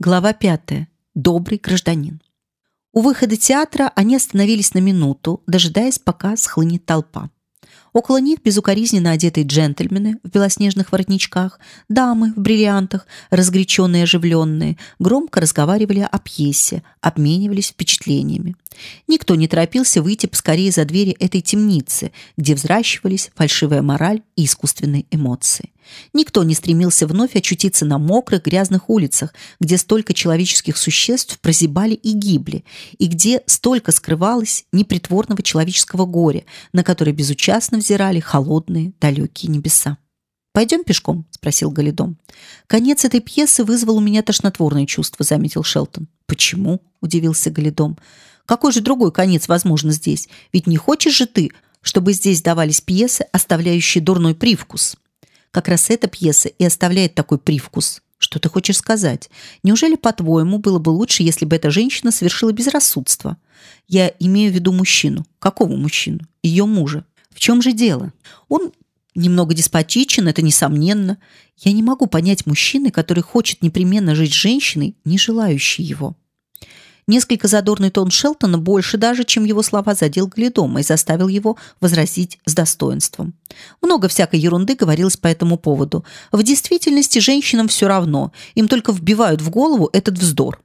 Глава пятая. Добрый гражданин. У выхода театра они остановились на минуту, дожидаясь, пока схлынет толпа. Около них безукоризненно одетые джентльмены в белоснежных воротничках, дамы в бриллиантах, разгоряченные оживленные, громко разговаривали о пьесе, обменивались впечатлениями. Никто не торопился выйти поскорее за двери этой темницы, где взращивались фальшивая мораль и искусственные эмоции. Никто не стремился вновь очутиться на мокрых, грязных улицах, где столько человеческих существ прозябали и гибли, и где столько скрывалось непритворного человеческого горя, на которое безучастно взирали холодные, далекие небеса. «Пойдем пешком?» – спросил Галидом. «Конец этой пьесы вызвал у меня тошнотворное чувство», – заметил Шелтон. «Почему?» – удивился Галидом. «Какой же другой конец возможен здесь? Ведь не хочешь же ты, чтобы здесь давались пьесы, оставляющие дурной привкус?» Как раз эта пьеса и оставляет такой привкус. Что ты хочешь сказать? Неужели, по-твоему, было бы лучше, если бы эта женщина совершила безрассудство? Я имею в виду мужчину. Какого мужчину? Ее мужа. В чем же дело? Он немного деспотичен, это несомненно. Я не могу понять мужчины, который хочет непременно жить с женщиной, не желающей его. Несколько задорный тон Шелтона больше даже, чем его слова задел Гледома и заставил его возразить с достоинством. Много всякой ерунды говорилось по этому поводу. В действительности женщинам все равно, им только вбивают в голову этот вздор.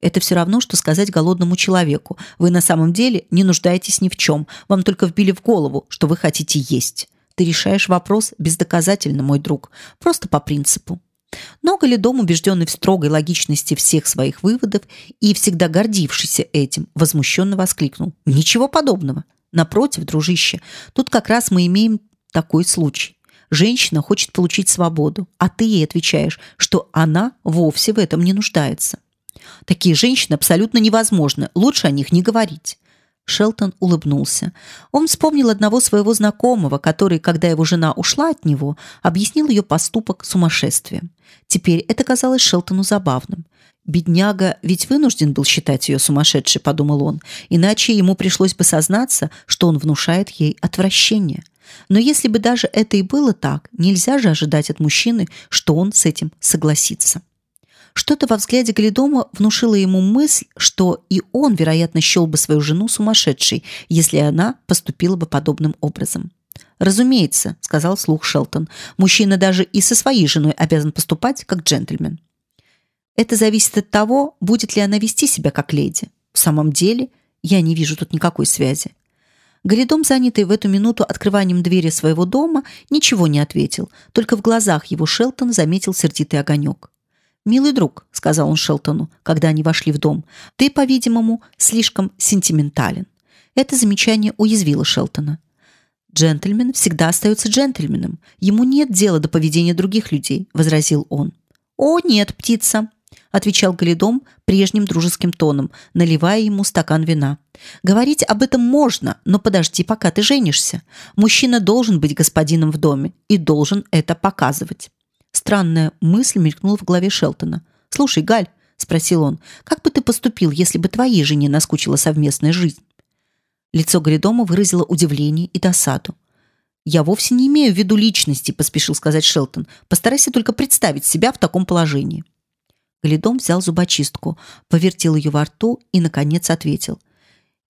Это все равно, что сказать голодному человеку: вы на самом деле не нуждаетесь ни в чем, вам только вбили в голову, что вы хотите есть. Ты решаешь вопрос бездоказательно, мой друг, просто по принципу. Но Галидом, убежденный в строгой логичности всех своих выводов и всегда гордившийся этим, возмущенно воскликнул. «Ничего подобного. Напротив, дружище, тут как раз мы имеем такой случай. Женщина хочет получить свободу, а ты ей отвечаешь, что она вовсе в этом не нуждается. Такие женщины абсолютно невозможны, лучше о них не говорить. Шелтон улыбнулся. Он вспомнил одного своего знакомого, который, когда его жена ушла от него, объяснил ее поступок сумасшествием. Теперь это казалось Шелтону забавным. Бедняга ведь вынужден был считать ее сумасшедшей, подумал он, иначе ему пришлось бы сознаться, что он внушает ей отвращение. Но если бы даже это и было так, нельзя же ожидать от мужчины, что он с этим согласится. Что-то во взгляде Галидома внушило ему мысль, что и он, вероятно, счел бы свою жену сумасшедшей, если она поступила бы подобным образом. «Разумеется», — сказал слух Шелтон, «мужчина даже и со своей женой обязан поступать как джентльмен». «Это зависит от того, будет ли она вести себя как леди. В самом деле, я не вижу тут никакой связи». Галидом, занятый в эту минуту открыванием двери своего дома, ничего не ответил, только в глазах его Шелтон заметил сердитый огонек. «Милый друг», — сказал он Шелтону, когда они вошли в дом, — «ты, по-видимому, слишком сентиментален». Это замечание уязвило Шелтона. «Джентльмен всегда остается джентльменом. Ему нет дела до поведения других людей», — возразил он. «О, нет, птица», — отвечал Галидом прежним дружеским тоном, наливая ему стакан вина. «Говорить об этом можно, но подожди, пока ты женишься. Мужчина должен быть господином в доме и должен это показывать». Странная мысль мелькнула в голове Шелтона. «Слушай, Галь», — спросил он, — «как бы ты поступил, если бы твоей жене наскучила совместная жизнь?» Лицо Гридома выразило удивление и досаду. «Я вовсе не имею в виду личности», — поспешил сказать Шелтон. «Постарайся только представить себя в таком положении». Галидом взял зубочистку, повертел ее во рту и, наконец, ответил.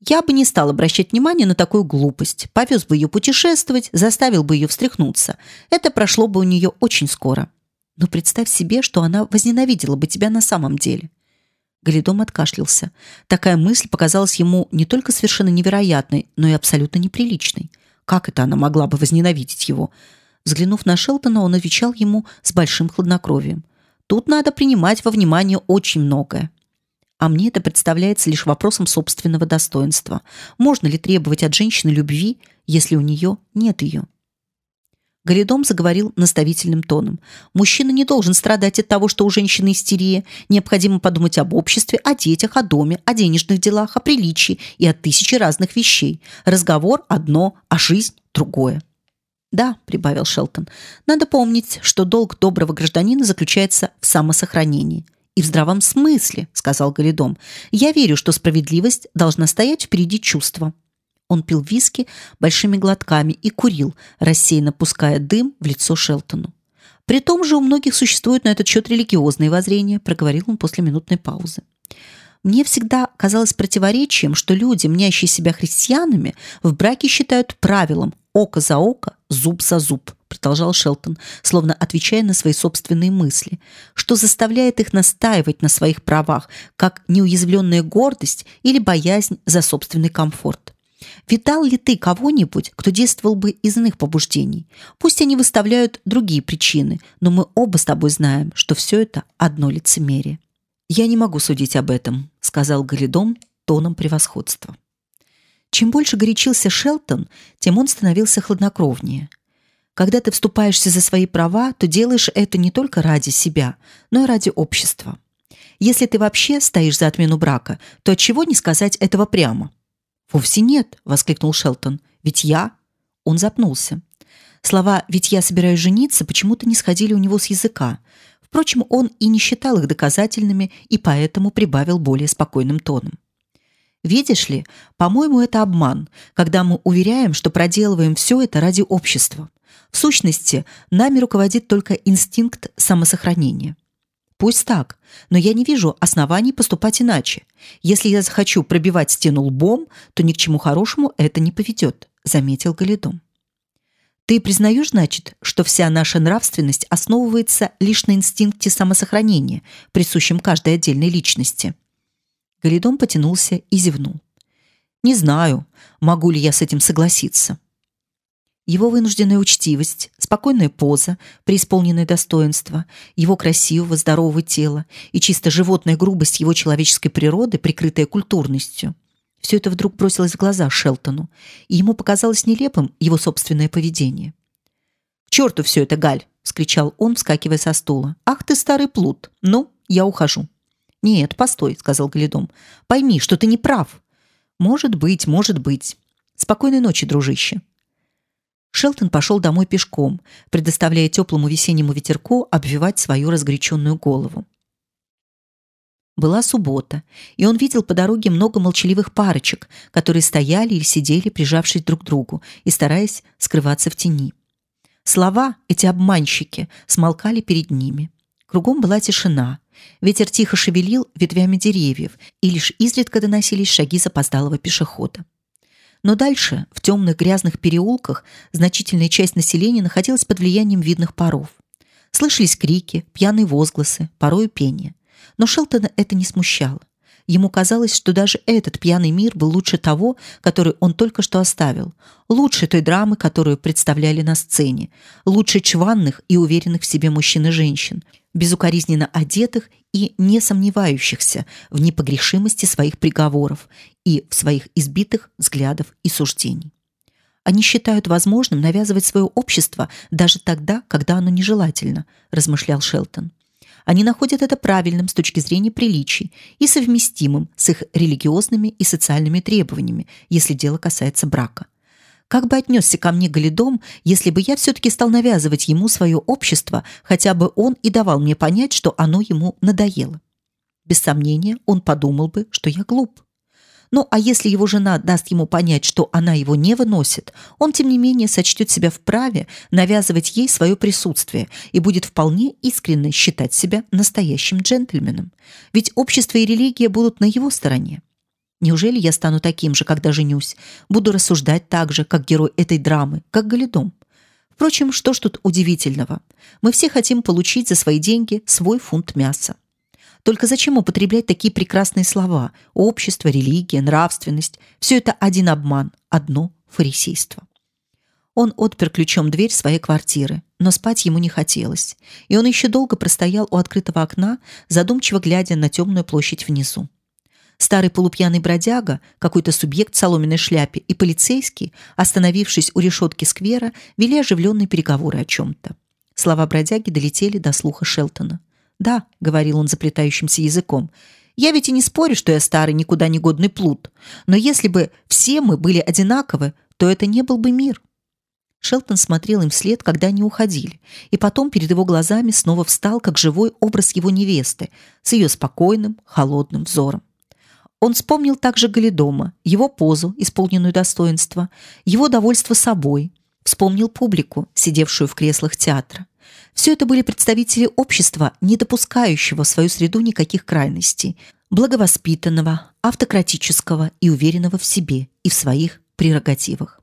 «Я бы не стал обращать внимание на такую глупость. Повез бы ее путешествовать, заставил бы ее встряхнуться. Это прошло бы у нее очень скоро. Но представь себе, что она возненавидела бы тебя на самом деле». Галидом откашлялся. Такая мысль показалась ему не только совершенно невероятной, но и абсолютно неприличной. Как это она могла бы возненавидеть его? Взглянув на Шелтона, он отвечал ему с большим хладнокровием. Тут надо принимать во внимание очень многое. А мне это представляется лишь вопросом собственного достоинства. Можно ли требовать от женщины любви, если у нее нет ее? Галидом заговорил наставительным тоном. Мужчина не должен страдать от того, что у женщины истерия. Необходимо подумать об обществе, о детях, о доме, о денежных делах, о приличии и о тысяче разных вещей. Разговор одно, а жизнь другое. Да, прибавил Шелтон. Надо помнить, что долг доброго гражданина заключается в самосохранении и в здравом смысле, сказал Галидом. Я верю, что справедливость должна стоять впереди чувства. Он пил виски большими глотками и курил, рассеянно пуская дым в лицо Шелтону. При том же у многих существуют на этот счет религиозные воззрения, проговорил он после минутной паузы. Мне всегда казалось противоречием, что люди, мнящие себя христианами, в браке считают правилом око за око, зуб за зуб, продолжал Шелтон, словно отвечая на свои собственные мысли, что заставляет их настаивать на своих правах, как неуязвленная гордость или боязнь за собственный комфорт. Видал ли ты кого-нибудь, кто действовал бы из иных побуждений? Пусть они выставляют другие причины, но мы оба с тобой знаем, что все это одно лицемерие. Я не могу судить об этом, сказал Галидом тоном превосходства. Чем больше горячился Шелтон, тем он становился хладнокровнее. Когда ты вступаешься за свои права, то делаешь это не только ради себя, но и ради общества. Если ты вообще стоишь за отмену брака, то отчего не сказать этого прямо? Вовсе нет, воскликнул Шелтон. Ведь я. Он запнулся. Слова «ведь я собираюсь жениться» почему-то не сходили у него с языка. Впрочем, он и не считал их доказательными и поэтому прибавил более спокойным тоном. Видишь ли, по-моему, это обман, когда мы уверяем, что проделываем все это ради общества. В сущности, нами руководит только инстинкт самосохранения. Пусть так, но я не вижу оснований поступать иначе. Если я захочу пробивать стену лбом, то ни к чему хорошему это не поведет, заметил Галидон. Ты признаешь, значит, что вся наша нравственность основывается лишь на инстинкте самосохранения, присущем каждой отдельной личности. Галидон потянулся и зевнул. Не знаю, могу ли я с этим согласиться. Его вынужденная учтивость, спокойная поза, преисполненное достоинство, его красивого здорового тела и чисто животная грубость его человеческой природы, прикрытая культурностью – все это вдруг бросилось в глаза Шелтону, и ему показалось нелепым его собственное поведение. «К черту все это, Галь!» — вскричал он, вскакивая со стула. «Ах ты старый плут! Ну, я ухожу». «Нет, постой», — сказал Галидом. «Пойми, что ты не прав». «Может быть, может быть. Спокойной ночи, дружище». Шелтон пошел домой пешком, предоставляя теплому весеннему ветерку обвивать свою разгоряченную голову. Была суббота, и он видел по дороге много молчаливых парочек, которые стояли или сидели, прижавшись друг к другу и стараясь скрываться в тени. Слова эти обманщики смолкали перед ними. Кругом была тишина. Ветер тихо шевелил ветвями деревьев, и лишь изредка доносились шаги запоздалого пешехода. Но дальше, в темных грязных переулках, значительная часть населения находилась под влиянием видных паров. Слышались крики, пьяные возгласы, порою пение. Но Шелтона это не смущало. Ему казалось, что даже этот пьяный мир был лучше того, который он только что оставил, лучше той драмы, которую представляли на сцене, лучше чванных и уверенных в себе мужчин и женщин, безукоризненно одетых и не сомневающихся в непогрешимости своих приговоров и в своих избитых взглядов и суждений. Они считают возможным навязывать свое общество даже тогда, когда оно нежелательно, размышлял Шелтон. Они находят это правильным с точки зрения приличий и совместимым с их религиозными и социальными требованиями, если дело касается брака. Как бы отнесся ко мне Галидом, если бы я все-таки стал навязывать ему свое общество, хотя бы он и давал мне понять, что оно ему надоело? Без сомнения, он подумал бы, что я глуп. Ну, а если его жена даст ему понять, что она его не выносит, он тем не менее сочтет себя вправе навязывать ей свое присутствие и будет вполне искренне считать себя настоящим джентльменом. Ведь общество и религия будут на его стороне. Неужели я стану таким же, когда женюсь? Буду рассуждать так же, как герой этой драмы, как Галидом. Впрочем, что ж тут удивительного? Мы все хотим получить за свои деньги свой фунт мяса. Только зачем употреблять такие прекрасные слова? Общество, религия, нравственность – все это один обман, одно фарисейство. Он отпер ключом дверь своей квартиры, но спать ему не хотелось, и он еще долго простоял у открытого окна, задумчиво глядя на темную площадь внизу. Старый полупьяный бродяга, какой-то субъект в соломенной шляпе и полицейский, остановившись у решетки сквера, вели оживленные переговоры о чем-то. Слова бродяги долетели до слуха Шелтона. Да, говорил он заплетающимся языком. Я ведь и не спорю, что я старый никуда не годный плут, но если бы все мы были одинаковы, то это не был бы мир. Шелтон смотрел им вслед, когда они уходили, и потом перед его глазами снова встал как живой образ его невесты с ее спокойным, холодным взором. Он вспомнил также Галидома, его позу, исполненную достоинства, его довольство собой, вспомнил публику, сидевшую в креслах театра. Все это были представители общества, не допускающего в свою среду никаких крайностей, благовоспитанного, автократического и уверенного в себе и в своих прерогативах.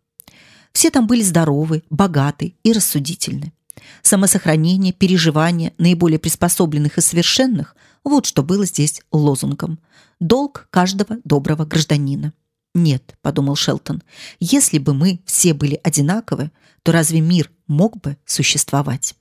Все там были здоровы, богаты и рассудительны. Самосохранение, переживание наиболее приспособленных и совершенных – вот что было здесь лозунгом. Долг каждого доброго гражданина. Нет, подумал Шелтон, если бы мы все были одинаковы, то разве мир мог бы существовать?